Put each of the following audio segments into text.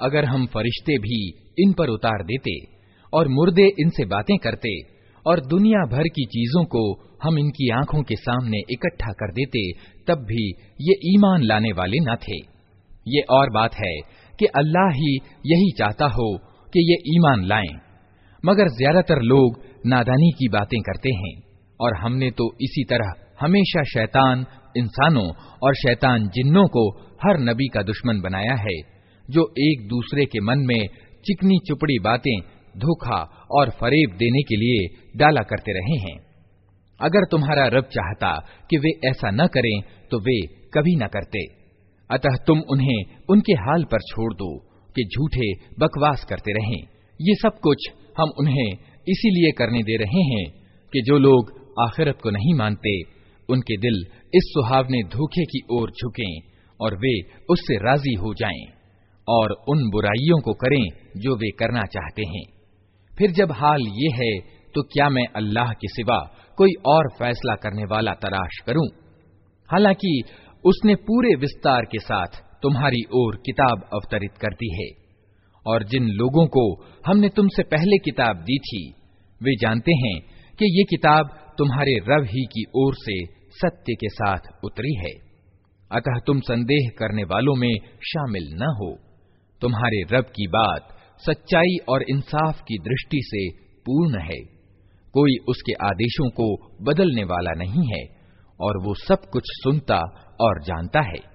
अगर हम फरिश्ते भी इन पर उतार देते और मुर्दे इनसे बातें करते और दुनिया भर की चीजों को हम इनकी आंखों के सामने इकट्ठा कर देते तब भी ये ईमान लाने वाले न थे ये और बात है कि अल्लाह ही यही चाहता हो कि ये ईमान लाएं मगर ज्यादातर लोग नादानी की बातें करते हैं, और हमने तो इसी तरह हमेशा शैतान इंसानों और शैतान जिन्नों को हर नबी का दुश्मन बनाया है, जो एक दूसरे के मन में चिकनी चुपड़ी बातें धोखा और फरेब देने के लिए डाला करते रहे हैं। अगर तुम्हारा रब चाहता कि वे ऐसा न करें तो वे कभी न करते। अतः तुम उन्हें उनके हाल पर छोड़ दो, कि झूठे बकवास करते रहें। ये सब कुछ हम उन्हें इसीलिए करने दे रहे हैं कि जो लोग आखिरत को नहीं मानते, उनके दिल इस सुहावने धोखे की ओर झुकें और वे उससे राज़ी हो जाएँ और उन बुराइयों को करें जो वे करना चाहते हैं। फिर जब हाल ये है तो क्या मैं अल्लाह के सिवा कोई और फैसला करने वाला तलाश करूँ? हालाँकि उसने पूरे विस्तार के साथ तुम्हारी ओर किताब अवतरित कर दी है। और जिन लोगों को हमने तुमसे पहले किताब दी थी, वे जानते हैं कि ये किताब तुम्हारे रब ही की ओर से सत्य के साथ उतरी है। अतः तुम संदेह करने वालों में शामिल न हो। तुम्हारे रब की बात सच्चाई और इंसाफ की दृष्टि से पूर्ण है। कोई उसके आदेशों को बदलने वाला नहीं है, और वो सब कुछ सुनता और जानता है।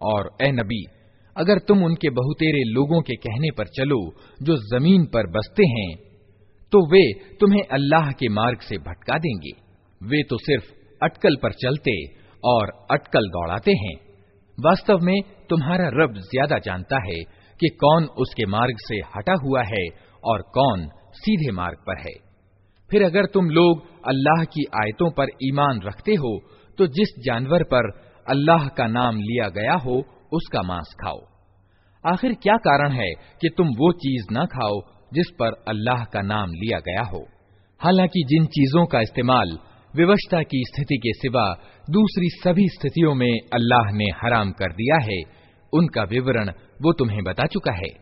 और ए नबी अगर तुम उनके बहुतेरे लोगों के कहने पर चलो जो जमीन पर बसते हैं तो वे तुम्हें अल्लाह के मार्ग से भटका देंगे वे तो सिर्फ अटकल पर चलते और अटकल दौड़ाते हैं वास्तव में तुम्हारा रब ज्यादा जानता है कि कौन उसके मार्ग से हटा हुआ है और कौन सीधे मार्ग पर है फिर अगर तुम लोग अल्लाह की आयतों पर ईमान रखते हो तो जिस जानवर पर अल्लाह का नाम लिया गया हो, उसका मांस खाओ। आखिर क्या कारण है कि तुम वो चीज़ ना खाओ जिस पर अल्लाह का नाम लिया गया हो? हालाँकि जिन चीज़ों का इस्तेमाल विवशता की स्थिति के सिवा दूसरी सभी स्थितियों में अल्लाह ने हराम कर दिया है, उनका विवरण वो तुम्हें बता चुका है।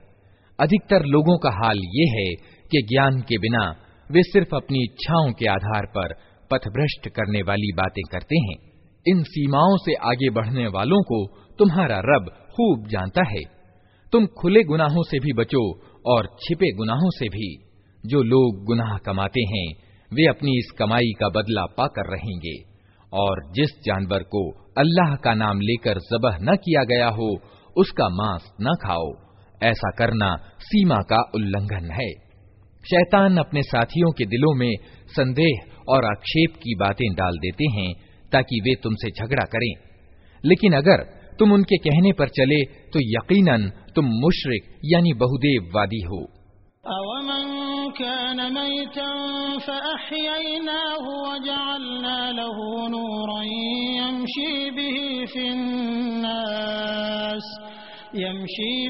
अधिकतर लोगों का हाल ये है कि ज्ञान के बिना वे सिर्फ़ अपनी इच्छाओं के आधार पर पथभ्रष्ट करने वाली बातें करते हैं। इन सीमाओं से आगे बढ़ने वालों को तुम्हारा रब खूब जानता है। तुम खुले गुनाहों से भी बचो और छिपे गुनाहों से भी। जो लोग गुनाह कमाते हैं, वे अपनी इस कमाई का बदला पाकर रहेंगे। और जिस जानवर को अल्लाह का नाम लेकर जबह न किया गया हो, उसका मांस न खाओ। ऐसा करना सीमा का उल्लंघन है। शैतान अपने साथियों के दिलों में संदेह और आक्षेप की बातें डाल देते हैं, ताकि वे तुमसे झगड़ा करें। लेकिन अगर तुम उनके कहने पर चले तो यकीनन तुम मुशरिक, यानी बहुदेववादी हो। यमशी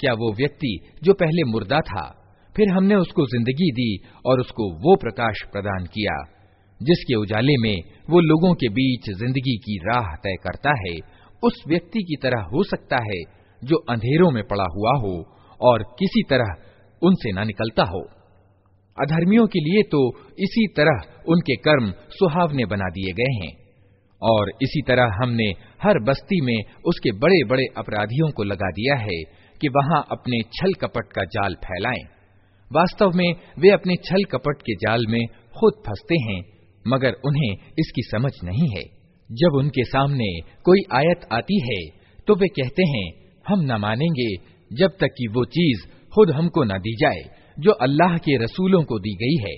क्या वो व्यक्ति जो पहले मुर्दा था फिर हमने उसको ज़िंदगी दी और उसको वो प्रकाश प्रदान किया, जिसके उजाले में वो लोगों के बीच ज़िंदगी की राह तय करता है। उस व्यक्ति की तरह हो सकता है जो अंधेरों में पड़ा हुआ हो और किसी तरह उनसे न निकलता हो। अधर्मियों के लिए तो इसी तरह उनके कर्म सुहावने बना दिए गए हैं और इसी तरह हमने हर बस्ती में उसके बड़े बड़े अपराधियों को लगा दिया है कि वहाँ अपने छल कपट का जाल फैलाएँ। वास्तव में वे अपने छल कपट के जाल में खुद फंसते हैं, मगर उन्हें इसकी समझ नहीं है। जब उनके सामने कोई आयत आती है तो वे कहते हैं, हम न मानेंगे जब तक कि वो चीज़ खुद हमको न दी जाए, जो अल्लाह के रसूलों को दी गई है।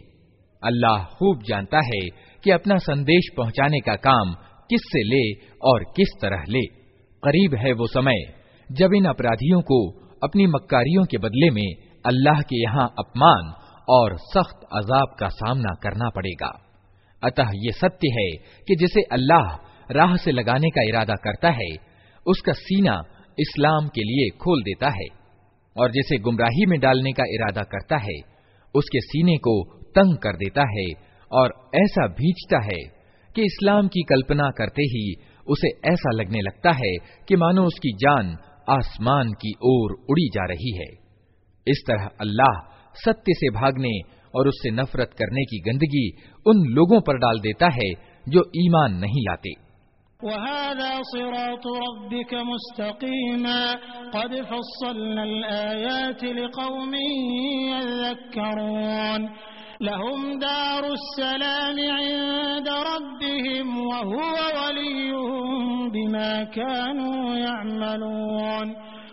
अल्लाह खूब जानता है कि अपना संदेश पहुँचाने का काम किस से ले और किस तरह ले। करीब है वो समय जब इन अपराधियों को अपनी मक्कारियों के बदले में अल्लाह के यहाँ अपमान और सख्त अजाब का सामना करना पड़ेगा। अतः ये सत्य है कि जिसे अल्लाह राह से लगाने का इरादा करता है, उसका सीना इस्लाम के लिए खोल देता है और जिसे गुमराही में डालने का इरादा करता है, उसके सीने को तंग कर देता है और ऐसा भींचता है कि इस्लाम की कल्पना करते ही उसे ऐसा लगने लगता है कि मानो उसकी जान आसमान की ओर उड़ी जा रही है। इस तरह अल्लाह सत्य से भागने और उससे नफरत करने की गंदगी उन लोगों पर डाल देता है जो ईमान नहीं लाते लहुम दारुस्सलाम इंद रब्बिहिम वहुव वलियुहुम बिमा कानू यअमलून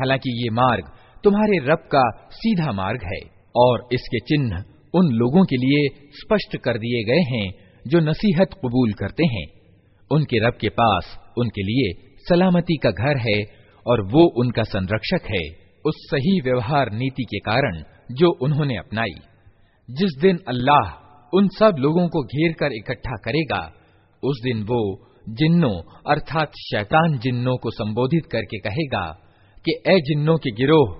हालांकि ये मार्ग तुम्हारे रब का सीधा मार्ग है और इसके चिन्ह उन लोगों के लिए स्पष्ट कर दिए गए हैं जो नसीहत कबूल करते हैं। उनके रब के पास उनके लिए सलामती का घर है और वो उनका संरक्षक है उस सही व्यवहार नीति के कारण जो उन्होंने अपनाई। जिस दिन अल्लाह उन सब लोगों को घेर कर इकट्ठा करेगा, उस दिन वो जिन्नों अर्थात शैतान जिन्नों को संबोधित करके कहेगा कि, ए जिन्नों के गिरोह,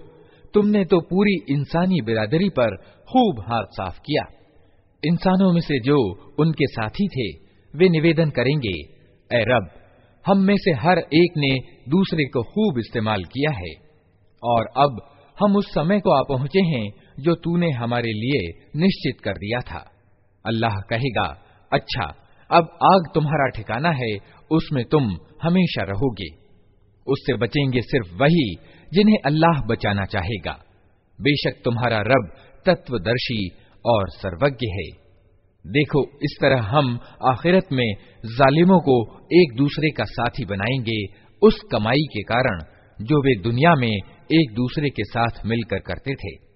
तुमने तो पूरी इंसानी बिरादरी पर खूब हाथ साफ़ किया। इंसानों में से जो उनके साथी थे, वे निवेदन करेंगे ए रब, हम में से हर एक ने दूसरे को खूब इस्तेमाल किया है, और अब हम उस समय को आ पहुँचे हैं जो तूने हमारे लिए निश्चित कर दिया था। अल्लाह कहेगा अच्छा अब आग तुम्हारा ठिकाना है, उसमें तुम हमेशा रहोगे। उससे बचेंगे सिर्फ़ वही जिन्हें अल्लाह बचाना चाहेगा। बेशक तुम्हारा रब तत्वदर्शी और सर्वज्ञ है। देखो, इस तरह हम आखिरत में जालिमों को एक दूसरे का साथी बनाएँगे, उस कमाई के कारण जो वे दुनिया में एक दूसरे के साथ मिलकर करते थे।